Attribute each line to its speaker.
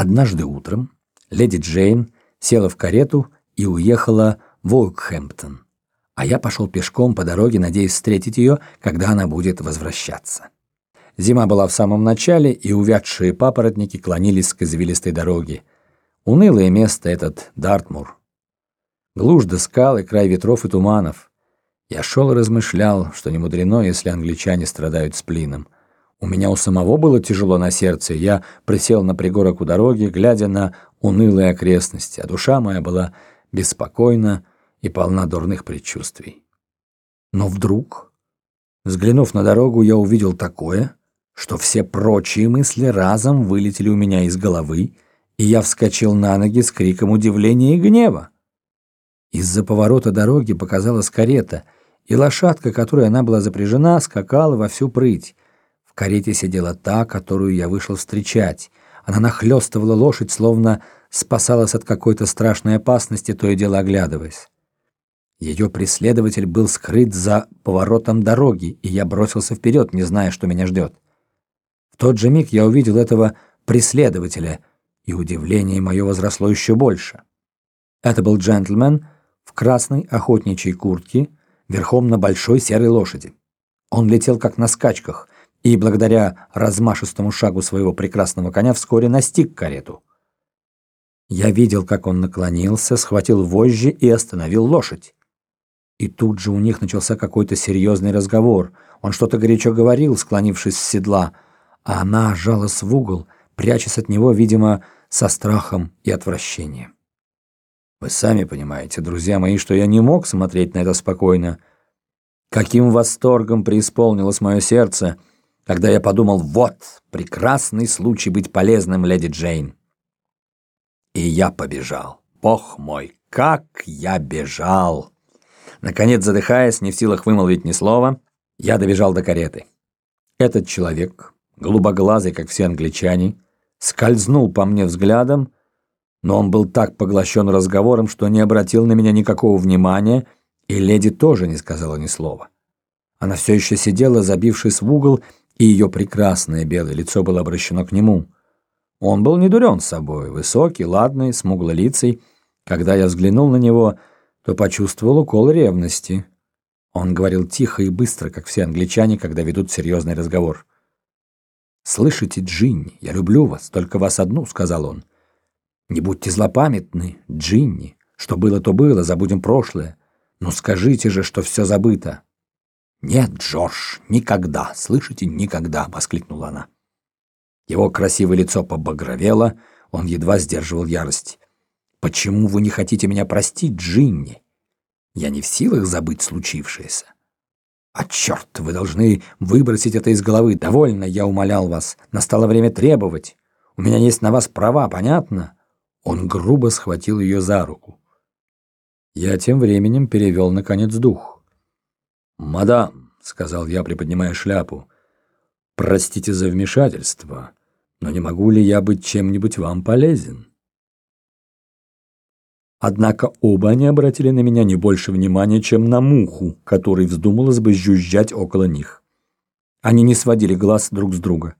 Speaker 1: Однажды утром леди Джейн села в карету и уехала в Оукхэмптон, а я пошел пешком по дороге, надеясь встретить ее, когда она будет возвращаться. Зима была в самом начале, и увядшие папоротники клонились к извилистой дороге. Унылое место этот Дартмур. Глушь до скал и край ветров и туманов. Я шел и размышлял, что не мудрено, если англичане страдают сплином. У меня у самого было тяжело на сердце, я присел на пригорок у дороги, глядя на унылые окрестности, а душа моя была беспокойна и полна дурных предчувствий. Но вдруг, взглянув на дорогу, я увидел такое, что все прочие мысли разом вылетели у меня из головы, и я вскочил на ноги с криком удивления и гнева. Из-за поворота дороги показалась карета, и лошадка, которой она была запряжена, скакала во всю прыть. В карете сидела та, которую я вышел встречать. Она нахлёстывала лошадь, словно спасалась от какой-то страшной опасности, то и дело оглядываясь. Ее преследователь был скрыт за поворотом дороги, и я бросился вперед, не зная, что меня ждет. В тот же миг я увидел этого преследователя, и удивление мое возросло еще больше. Это был джентльмен в красной охотничьей куртке, верхом на большой серой лошади. Он летел как на скачках, и благодаря размашистому шагу своего прекрасного коня вскоре настиг карету. Я видел, как он наклонился, схватил вожжи и остановил лошадь. И тут же у них начался какой-то серьезный разговор. Он что-то горячо говорил, склонившись с седла, а она жалась в угол, прячась от него, видимо, со страхом и отвращением. Вы сами понимаете, друзья мои, что я не мог смотреть на это спокойно. Каким восторгом преисполнилось мое сердце — когда я подумал, вот, прекрасный случай быть полезным, леди Джейн. И я побежал. Бог мой, как я бежал! Наконец, задыхаясь, не в силах вымолвить ни слова, я добежал до кареты. Этот человек, голубоглазый, как все англичане, скользнул по мне взглядом, но он был так поглощен разговором, что не обратил на меня никакого внимания, и леди тоже не сказала ни слова. Она все еще сидела, забившись в угол, и ее прекрасное белое лицо было обращено к нему. Он был не дурен собой, высокий, ладный, смуглолицый. Когда я взглянул на него, то почувствовал укол ревности. Он говорил тихо и быстро, как все англичане, когда ведут серьезный разговор. «Слышите, Джинни, я люблю вас, только вас одну», — сказал он. «Не будьте злопамятны, Джинни. Что было, то было, забудем прошлое. Но скажите же, что все забыто». «Нет, Джордж, никогда, слышите, никогда!» — воскликнула она. Его красивое лицо побагровело, он едва сдерживал ярость. «Почему вы не хотите меня простить, Джинни? Я не в силах забыть случившееся». «А черт, вы должны выбросить это из головы. Довольно, я умолял вас. Настало время требовать. У меня есть на вас права, понятно?» Он грубо схватил ее за руку. Я тем временем перевел, наконец, дух. «Мадам», — сказал я, приподнимая шляпу, — «простите за вмешательство, но не могу ли я быть чем-нибудь вам полезен?» Однако оба они обратили на меня не больше внимания, чем на муху, которой вздумалось бы жужжать около них. Они не сводили глаз друг с друга.